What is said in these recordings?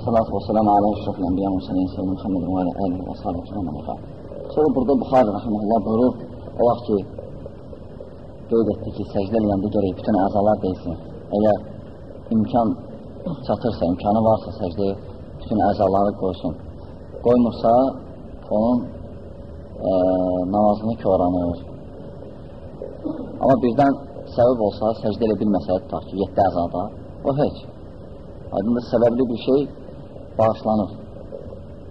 Salatu və salamu alə əşrafil ənbiya müsəlin səyyid Muhammed və alə əlihi və sələmə nəfə. Sonra burada Buxarı rəhməlullah buyurur, o vaxt ki, qeyd etdi ki, səcdə eləyəndə görək bütün əzalar deyilsin. Əgər imkan çatırsa, imkanı varsa səcdəyə bütün əzaları qoysun. Qoymursa, onun e, namazını köranır. Amma birdən səbəb olsa, səcdə elə bilməsə, tutaq ki, 7 əzada, o heç. Aydında səbəbli bir şey bağışlanır.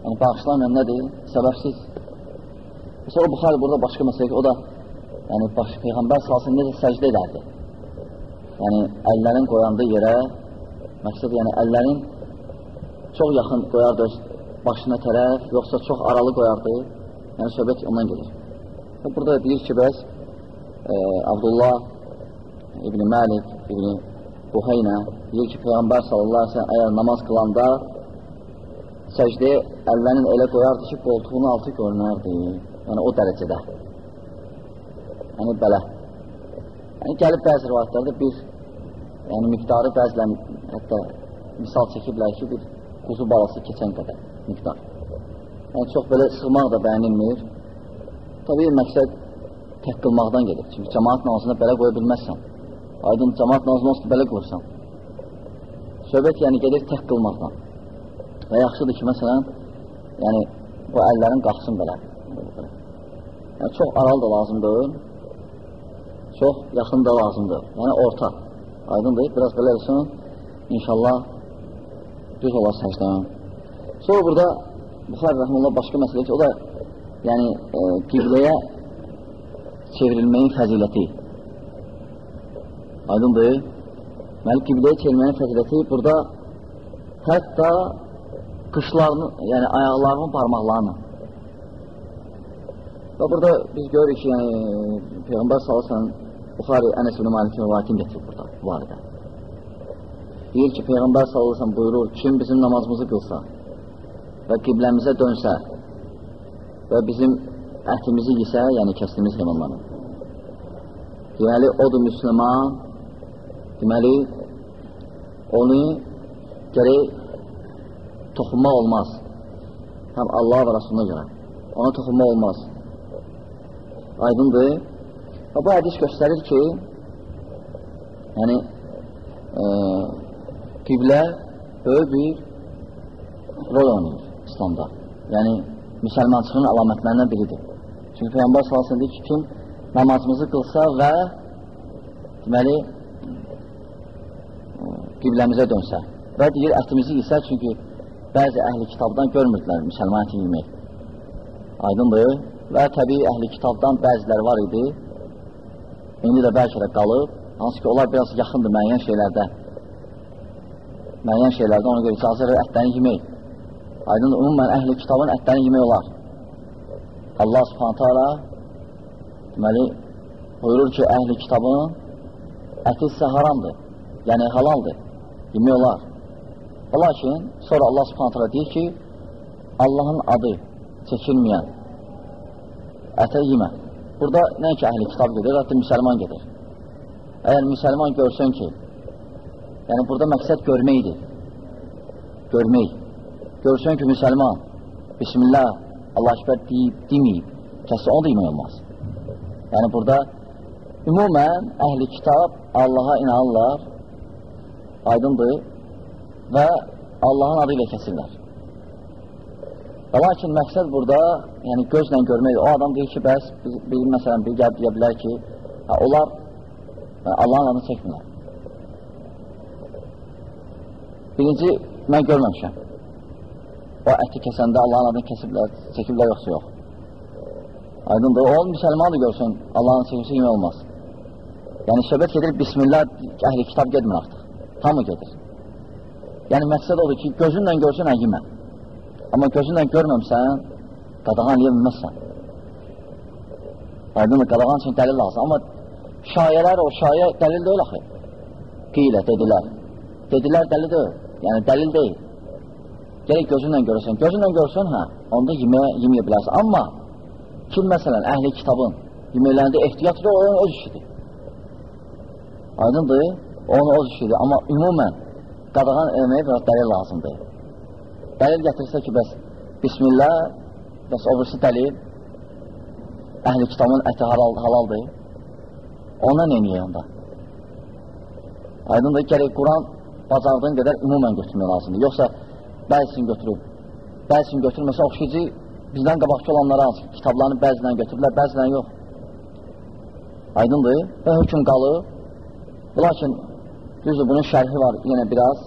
Yəni, bağışlanmayan nədir? Səbəbsiz. Sonra Buxarı burada başqa məsələ ki, o da yəni, baş, Peyğəmbər salsın necə səcdə edərdi? Yəni, əllərin qoyandığı yerə, məqsəd yəni, əllərin çox yaxın qoyardı başına tərəf, yoxsa çox aralı qoyardı, yəni söhbət ondan gedir. Burada deyir ki, bəs e, Abdullah İbn-i Məlik, İbn-i Buheynə deyir ki, Peyğəmbər sallallahu aleyhi ve sellem əgər namaz qılanda səcdəyə əllərin elə qoyardı ki, qoltuğunun altı görünərdi. Yəni, o dərəcədə. Yəni, belə. Yəni, gəlib bəzi rivayətlərdə bir, yəni, miqdarı bəzilən, hətta misal çəkiblər ki, bir quzu balası keçən qədər miqdar. Yəni, çox belə sığmaq da bəyənilmir. Tabii, məqsəd tək qılmaqdan gedir. Çünki cəmaat namazında belə qoya bilməzsən. Aydın cəmaat namazını olsa belə qoyursan. Söhbət yəni gedir tək qılmaqdan. Və yaxşıdır ki, məsələn, yəni bu əllərin qalxsın belə. Yəni, çox aralı da lazımdır, çox yaxın da lazımdır. Yəni orta. Aydındır, biraz belə olsun, inşallah düz olar səcdən. Sonra burada Buxar Rəhməllah başqa məsələ ki, o da yəni e, qibləyə çevrilməyin fəziləti. Aydındır. Deməli, qibləyə çevrilməyin fəziləti burada hətta qışlarını, yəni ayaqlarının barmaqlarını. Və burada biz görürük ki, yəni, Peyğəmbər salasən Buxari Ənəs ibn Malikin rivayətini getirir burada, bu barədə. Deyir ki, Peyğəmbər salasən buyurur, kim bizim namazımızı qılsa və qibləmizə dönsə və bizim ətimizi yisə, yəni kəsdiyimiz heyvanların. Deməli, odur müsəlman, deməli, onu gərək toxunmaq olmaz. Həm Allah və Rasuluna görə. Ona toxunmaq olmaz. Aydındır. Və bu hədis göstərir ki, yəni, e, qiblə böyük bir rol oynayır İslamda. Yəni, müsəlmançılığın əlamətlərindən biridir. Çünki Peyyambər salasın deyir ki, kim namazımızı qılsa və deməli, qibləmizə dönsə və deyir, ətimizi yesə, çünki bəzi əhli kitabdan görmürdülər müsəlman əti yemək. Aydındır. Və təbii əhli kitabdan bəziləri var idi. İndi də bəlkə də qalıb. Hansı ki, onlar biraz yaxındır müəyyən şeylərdə. Müəyyən şeylərdə ona görə icazə verir ətlərini yemək. Aydındır, umumən əhli kitabın ətlərini yemək olar. Allah subhanətə ala deməli, buyurur ki, əhli kitabın əti sizə haramdır. Yəni, halaldır. Yemək olar. Lakin sonra Allah subhanətələ deyir ki, Allahın adı çəkilməyən ətə yemə. Burada nəinki əhli kitab gedir, hətta müsəlman gedir. Əgər müsəlman görsün ki, yəni burada məqsəd görməkdir. Görmək. Görsün ki, müsəlman, Bismillah, Allahəkbər deyib, deməyib, kəsə onu da yemək olmaz. Yəni burada ümumən əhli kitab Allaha inanırlar, aydındır, və Allahın adı ilə kəsirlər. Lakin məqsəd burada, yəni gözlə görməkdir. O adam deyir ki, bəs, biz, biz məsələn, bir gəlb deyə bilər ki, hə, onlar hə, Allahın adını çəkmirlər. Birinci, mən görməmişəm. O əti kəsəndə Allahın adını kəsiblər, çəkiblər yoxsa yox. Aydındır, o müsəlmanı da görsün, Allahın çəkilsə yemək olmaz. Yəni, söhbət gedir, Bismillah, əhli kitab gedmir artıq. Tamı gedir. Yəni, məqsəd odur ki, gözünlə görsün, əgimə. Amma gözünlə görməmsən, qadağan eləyə bilməzsən. Aydın, qadağan üçün dəlil lazım. Amma şayələr, o şayə dəlil deyil axı. Qilə, dedilər. Dedilər, dəlil deyil. Yəni, dəlil deyil. Gələk gözünlə görürsən. Gözünlə görsən, hə, onda yeməyə, yeməyə bilərsən. Amma kim, məsələn, əhli kitabın yeməklərində ehtiyat edir, o öz işidir. Aydındır. Onu o işidir. Amma ümumən qadağan eləməyə biraz dəlil lazımdır. Dəlil gətirsə ki, bəs Bismillah, bəs o birisi dəlil, əhli kitabın əti halal, halaldır. Ona neyniyə onda? Aydındır, gərək Quran bacardığın qədər ümumən götürmək lazımdır. Yoxsa bəzisini götürüb, bəzisini götürməsə oxşayıcı bizdən qabaqçı olanlara az, kitablarını bəzilən götürürlər, bəzilən yox. Aydındır və hökum qalır. Lakin düzdür, bunun şərhi var yenə biraz.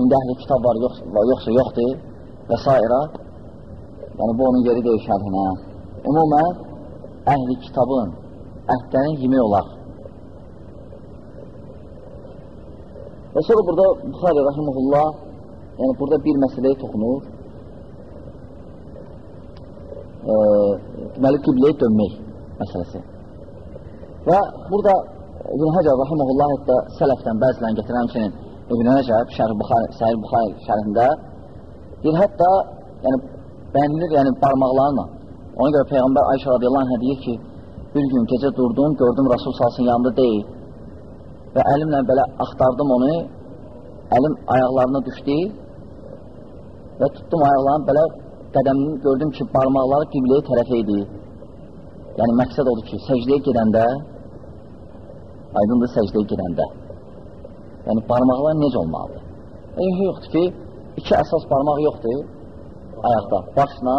İndi əhli kitab var, yoxsa, yoxsa yoxdur və s. Yəni, bu onun yeri deyil şərhinə. Ümumən, əhli kitabın əhdlərin yemək olar. Və sonra burada Buxari Rahimullah yəni burada bir məsələyə toxunur. E, deməli, qibləyə dönmək məsələsi. Və burada İbn Həcər Rahimullah hətta sələfdən bəzilən gətirən həmçinin İbn Həcər Şərh Buxari, Səhir Buxari şərhində deyir, hətta yəni, bəyənilir yəni, barmaqlarla. Ona görə Peyğəmbər Ayşə radiyallahu anh deyir ki, bir gün gecə durdum, gördüm Rasul salsın yanında deyil və əlimlə belə axtardım onu, əlim ayaqlarına düşdü və tutdum ayaqlarını belə qədəmini gördüm ki, barmaqları qibləyə tərəf idi. Yəni, məqsəd odur ki, səcdəyə gedəndə, aydındır səcdəyə gedəndə, yəni barmaqlar necə olmalıdır? Yəni, yoxdur ki, iki əsas barmaq yoxdur ayaqda, başla,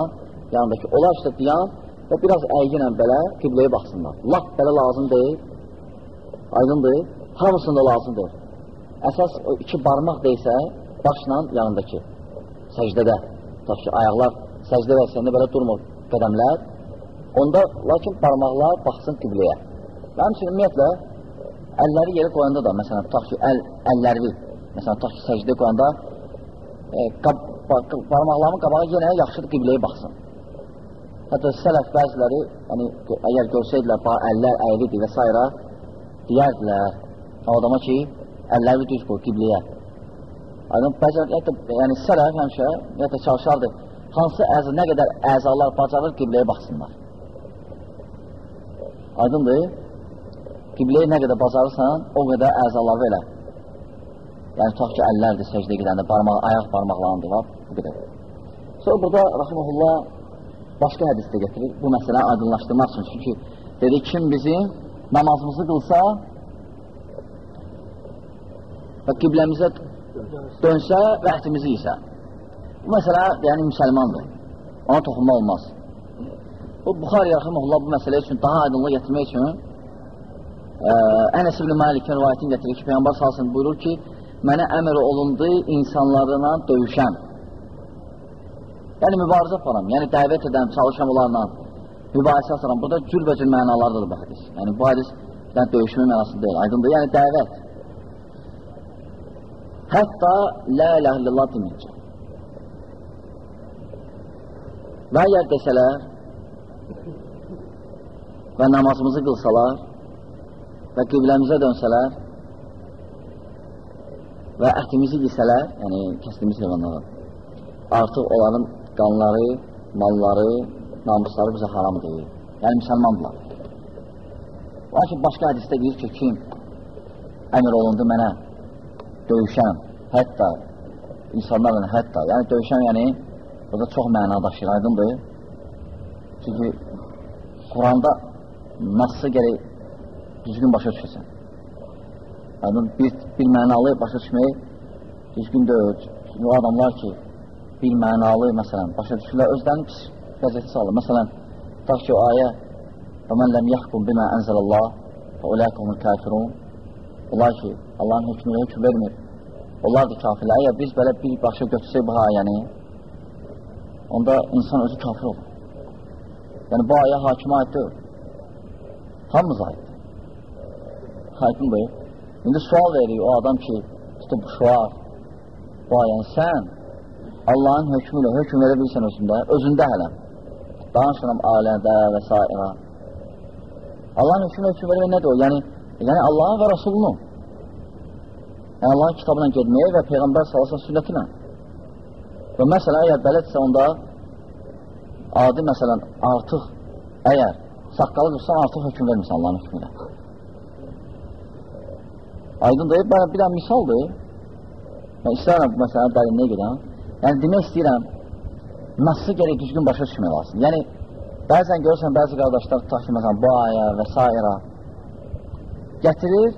yanındakı, onlar üstə diyan və biraz əyginlə belə qibləyə baxsınlar. Lap belə lazım deyil, aydındır, hamısında lazımdır. Əsas o iki barmaq deysə, başla yanındakı, səcdədə, tutaq ki, ayaqlar səcdə vəziyyətində belə durmur qədəmlər, onda lakin barmaqlar baxsın qibləyə. Və həmçinin ümumiyyətlə, əlləri yerə qoyanda da, məsələn, tutaq ki, əl, əlləri, məsələn, tutaq ki, səcdə qoyanda, e, qab, barmaqlarımın qabağı yenə yaxşıdır qibləyə baxsın. Hətta sələf bəziləri, yəni, əgər görsəydilər, əllər əyridir və s. deyərdilər adama ki, əlləri düz qoy qibləyə. Aydın, bəcər, hətta, yəni sələf həmişə, hətta çalışardı, hansı əzə, nə qədər əzalar bacarır qibləyə baxsınlar. Aydındır, qibləyə nə qədər bacarırsan, o qədər əzaları elə. Yəni, tutaq ki, əllərdir səcdə gedəndə, barmaq, ayaq barmaqlarındır, var, bu qədər. Sonra burada, Rahimullah, başqa hədisdə getirir, bu məsələni aydınlaşdırmaq üçün. Çünki dedi, kim bizim namazımızı qılsa və qibləmizə dönsə və əhdimizi isə. Bu məsələ, yəni, müsəlmandır. Ona toxunma olmaz. Bu, Buxari Rəximullah bu məsələ üçün daha aydınlıq getirmək üçün Ənəs ibn Malikin rivayətini getirir ki, Peyyambar salsın buyurur ki, mənə əmr olundu insanlarla döyüşən. Yəni, mübarizə falan, yəni dəvət edən, çalışan onlarla mübahisə asıram. Burada cürbəcür mənalardır bu hədis. Yəni, bu hədis yəni, döyüşmə mənası deyil, aydındır. Yəni, dəvət. Hətta lə ilə illallah deməyəcək. Və əgər desələr və namazımızı qılsalar və qibləmizə dönsələr və ətimizi yisələr, yəni kəsdiyimiz heyvanları, artıq onların qanları, malları, namusları bizə haram deyil. Yəni, müsəlmandırlar. Lakin başqa hədisdə deyir ki, kim əmr olundu mənə döyüşəm, hətta insanlarla hətta, yəni döyüşəm, yəni burada çox məna daşıyır, aydındır. Çünki Quranda nasıl gərək düzgün başa düşəsən. Aydın bir, bir mənalı başa düşmək düzgün deyil. Çünki o adamlar ki, bir mənalı, məsələn, başa düşürlər, özlərini pis vəziyyəti salır. Məsələn, tutaq ki, o ayə وَمَنْ لَمْ يَحْكُمْ بِمَا أَنْزَلَ اللّٰهِ فَاُولَٰيكُمُ الْكَافِرُونَ Onlar ki, Allahın hökmünə hökm vermir. Onlar da kafirlər. Əgər biz belə bir başa götürsək bu ayəni, onda insan özü kafir olur. Yəni, bu ayə hakimə aid deyil. Hamımız aiddir. Aydındır. İndi sual verir o adam ki, tutub şuar, bu ayəni sən Allahın hökmü ilə hökm verə bilirsən özündə, özündə hələ. Danışıram alədə və s. Allahın hökmü hökm vermək nədir o? Yəni, yəni Allahın və Rasulunun. Yəni Allahın kitabına gedməyə və Peyğəmbər salasa sünnəti ilə. Və məsələn, əgər bələdsə onda adi məsələn artıq əgər saqqalı qırsan artıq hökm vermirsən Allahın hökmü ilə. Aydın deyib, bir dənə misaldır. Mən istəyirəm bu məsələni dərinliyə gedəm. Yəni, demək istəyirəm, nasıl gərək düzgün başa düşmək lazım. Yəni, bəzən görürsən, bəzi qardaşlar tutaq ki, məsələn, bu aya və s. gətirir,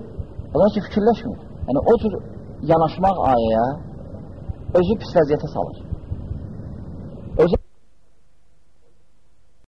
onlar ki, fikirləşmir. Yəni, o cür yanaşmaq ayəyə özü pis vəziyyətə salır.